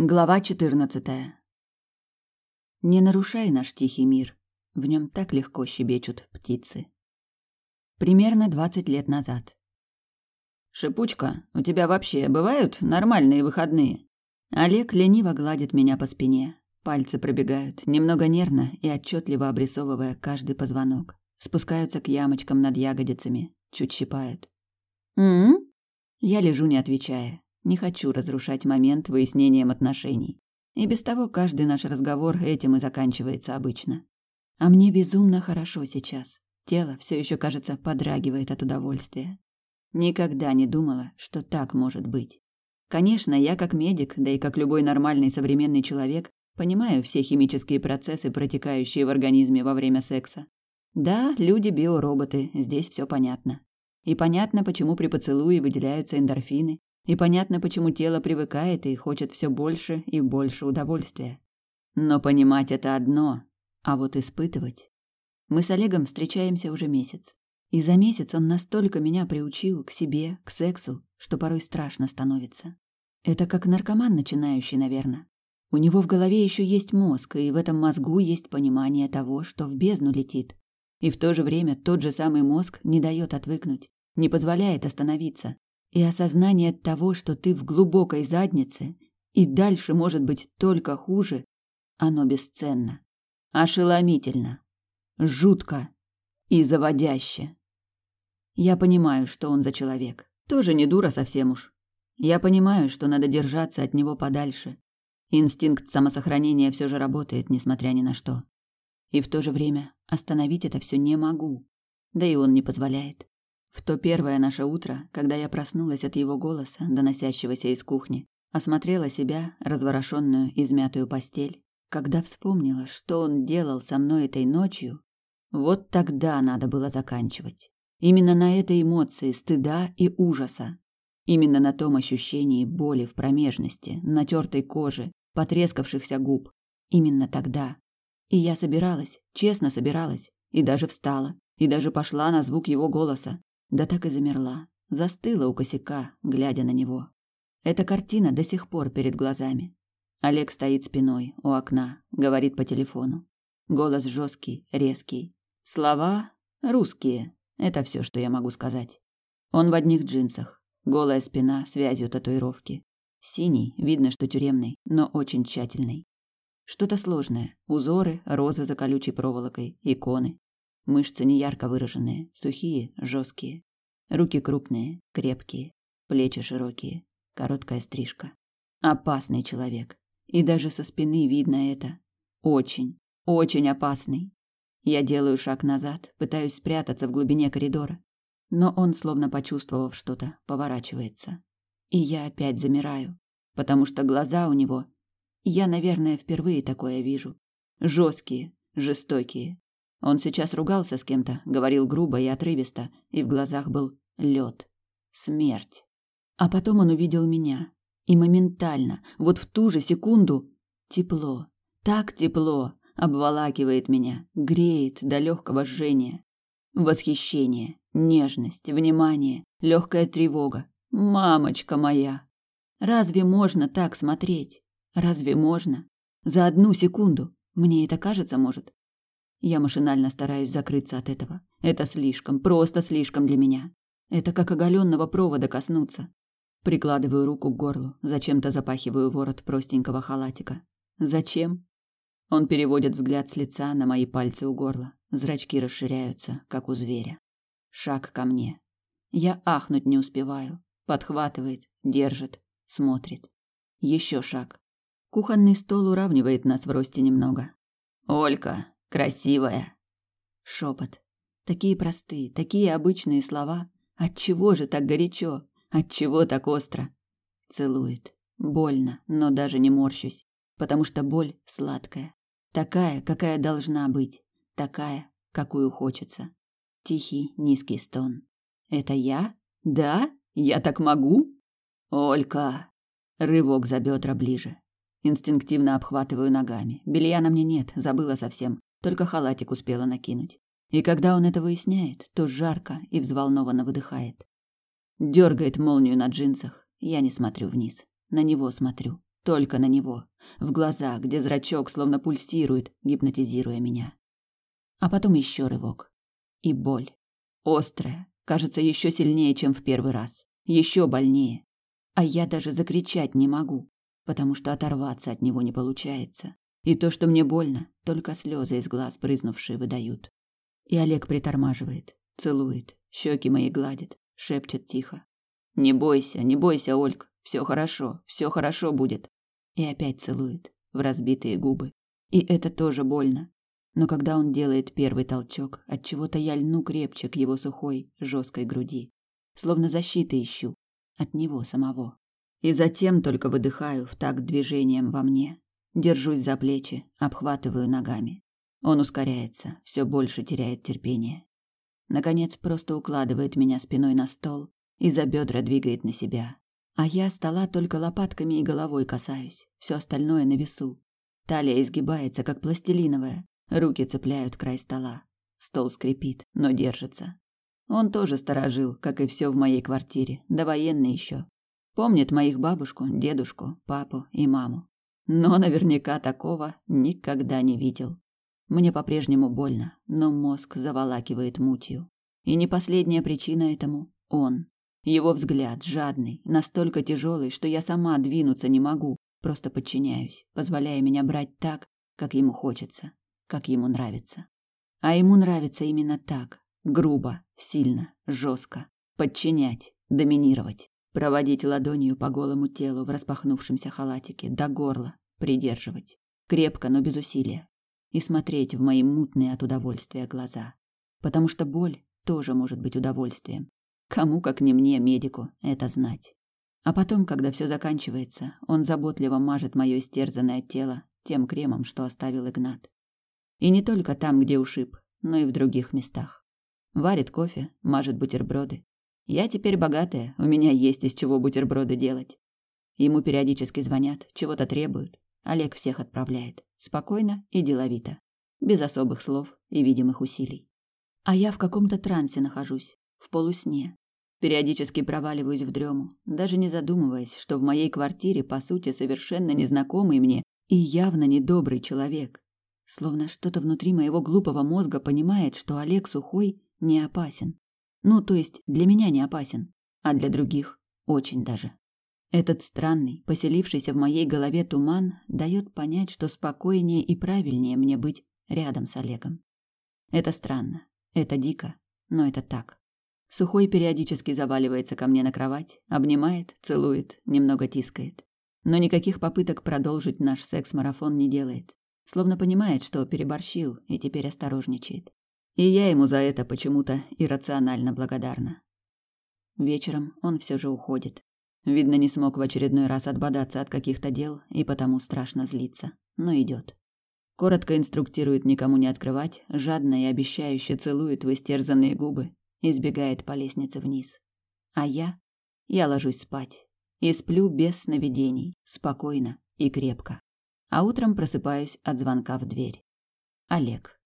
Глава 14. Не нарушай наш тихий мир. В нем так легко щебечут птицы. Примерно 20 лет назад. Шипучка, у тебя вообще бывают нормальные выходные? Олег лениво гладит меня по спине. Пальцы пробегают, немного нервно и отчетливо обрисовывая каждый позвонок. Спускаются к ямочкам над ягодицами, чуть щипают. «М?», Я лежу, не отвечая. Не хочу разрушать момент выяснением отношений. И без того каждый наш разговор этим и заканчивается обычно. А мне безумно хорошо сейчас. Тело все еще, кажется, подрагивает от удовольствия. Никогда не думала, что так может быть. Конечно, я как медик, да и как любой нормальный современный человек, понимаю все химические процессы, протекающие в организме во время секса. Да, люди биороботы, здесь все понятно. И понятно, почему при поцелуе выделяются эндорфины, и понятно, почему тело привыкает и хочет все больше и больше удовольствия. Но понимать это одно, а вот испытывать... Мы с Олегом встречаемся уже месяц. И за месяц он настолько меня приучил к себе, к сексу, что порой страшно становится. Это как наркоман начинающий, наверное. У него в голове еще есть мозг, и в этом мозгу есть понимание того, что в бездну летит. И в то же время тот же самый мозг не дает отвыкнуть, не позволяет остановиться, и осознание того, что ты в глубокой заднице, и дальше может быть только хуже, оно бесценно, ошеломительно, жутко и заводяще. Я понимаю, что он за человек. Тоже не дура совсем уж. Я понимаю, что надо держаться от него подальше. Инстинкт самосохранения все же работает, несмотря ни на что. И в то же время остановить это все не могу. Да и он не позволяет. В то первое наше утро, когда я проснулась от его голоса, доносящегося из кухни, осмотрела себя, разворошенную, измятую постель, когда вспомнила, что он делал со мной этой ночью, вот тогда надо было заканчивать. Именно на этой эмоции стыда и ужаса. Именно на том ощущении боли в промежности, натертой кожи, потрескавшихся губ. Именно тогда. И я собиралась, честно собиралась, и даже встала, и даже пошла на звук его голоса. Да так и замерла, застыла у косяка, глядя на него. Эта картина до сих пор перед глазами. Олег стоит спиной у окна, говорит по телефону. Голос жесткий, резкий. Слова русские. Это все, что я могу сказать. Он в одних джинсах, голая спина связью татуировки. Синий, видно, что тюремный, но очень тщательный. Что-то сложное. Узоры, розы за колючей проволокой, иконы. Мышцы неярко выраженные, сухие, жесткие. Руки крупные, крепкие, плечи широкие, короткая стрижка. Опасный человек. И даже со спины видно это. Очень, очень опасный. Я делаю шаг назад, пытаюсь спрятаться в глубине коридора. Но он, словно почувствовав что-то, поворачивается. И я опять замираю, потому что глаза у него... Я, наверное, впервые такое вижу. Жесткие, жестокие, он сейчас ругался с кем-то, говорил грубо и отрывисто, и в глазах был лед, смерть. А потом он увидел меня, и моментально, вот в ту же секунду, тепло, так тепло, обволакивает меня, греет до легкого жжения. Восхищение, нежность, внимание, легкая тревога. Мамочка моя! Разве можно так смотреть? Разве можно? За одну секунду. Мне это кажется, может. Я машинально стараюсь закрыться от этого. Это слишком, просто слишком для меня. Это как оголенного провода коснуться. Прикладываю руку к горлу, зачем-то запахиваю ворот простенького халатика. Зачем? Он переводит взгляд с лица на мои пальцы у горла. Зрачки расширяются, как у зверя. Шаг ко мне. Я ахнуть не успеваю. Подхватывает, держит, смотрит. Еще шаг. Кухонный стол уравнивает нас в росте немного. «Олька, Красивая. Шепот. Такие простые, такие обычные слова. От чего же так горячо? От чего так остро? Целует. Больно, но даже не морщусь, потому что боль сладкая, такая, какая должна быть, такая, какую хочется. Тихий, низкий стон. Это я? Да? Я так могу? Олька. Рывок за бедра ближе. Инстинктивно обхватываю ногами. Белья на мне нет, забыла совсем. Только халатик успела накинуть. И когда он это выясняет, то жарко и взволнованно выдыхает. Дергает молнию на джинсах. Я не смотрю вниз. На него смотрю. только на него, в глаза, где зрачок словно пульсирует, гипнотизируя меня. А потом еще рывок. И боль. Острая, кажется, еще сильнее, чем в первый раз. Еще больнее. А я даже закричать не могу, потому что оторваться от него не получается. И то, что мне больно, только слезы из глаз брызнувшие выдают. И Олег притормаживает, целует, щеки мои гладит, шепчет тихо. «Не бойся, не бойся, Ольг, все хорошо, все хорошо будет». И опять целует в разбитые губы. И это тоже больно. Но когда он делает первый толчок, от чего-то я льну крепче к его сухой, жесткой груди, словно защиты ищу от него самого. И затем только выдыхаю в такт движением во мне, держусь за плечи, обхватываю ногами. Он ускоряется, все больше теряет терпение. Наконец просто укладывает меня спиной на стол и за бедра двигает на себя. А я стола только лопатками и головой касаюсь, все остальное на весу. Талия изгибается, как пластилиновая, руки цепляют край стола. Стол скрипит, но держится. Он тоже сторожил, как и все в моей квартире, довоенный еще. Помнит моих бабушку, дедушку, папу и маму. Но наверняка такого никогда не видел. Мне по-прежнему больно, но мозг заволакивает мутью. И не последняя причина этому – он. Его взгляд жадный, настолько тяжелый, что я сама двинуться не могу, просто подчиняюсь, позволяя меня брать так, как ему хочется, как ему нравится. А ему нравится именно так, грубо, сильно, жестко, подчинять, доминировать, проводить ладонью по голому телу в распахнувшемся халатике до горла, придерживать, крепко, но без усилия, и смотреть в мои мутные от удовольствия глаза. Потому что боль тоже может быть удовольствием. Кому, как не мне, медику, это знать. А потом, когда все заканчивается, он заботливо мажет мое истерзанное тело тем кремом, что оставил Игнат. И не только там, где ушиб, но и в других местах. Варит кофе, мажет бутерброды. Я теперь богатая, у меня есть из чего бутерброды делать. Ему периодически звонят, чего-то требуют. Олег всех отправляет. Спокойно и деловито. Без особых слов и видимых усилий. А я в каком-то трансе нахожусь, в полусне. Периодически проваливаюсь в дрему, даже не задумываясь, что в моей квартире, по сути, совершенно незнакомый мне и явно недобрый человек. Словно что-то внутри моего глупого мозга понимает, что Олег Сухой не опасен. Ну, то есть для меня не опасен, а для других очень даже. Этот странный, поселившийся в моей голове туман дает понять, что спокойнее и правильнее мне быть рядом с Олегом. Это странно, это дико, но это так. Сухой периодически заваливается ко мне на кровать, обнимает, целует, немного тискает. Но никаких попыток продолжить наш секс-марафон не делает. Словно понимает, что переборщил и теперь осторожничает. И я ему за это почему-то иррационально благодарна. Вечером он все же уходит, Видно, не смог в очередной раз отбодаться от каких-то дел и потому страшно злиться. Но идет. Коротко инструктирует никому не открывать, жадно и обещающе целует в истерзанные губы и сбегает по лестнице вниз. А я? Я ложусь спать. И сплю без сновидений, спокойно и крепко. А утром просыпаюсь от звонка в дверь. Олег.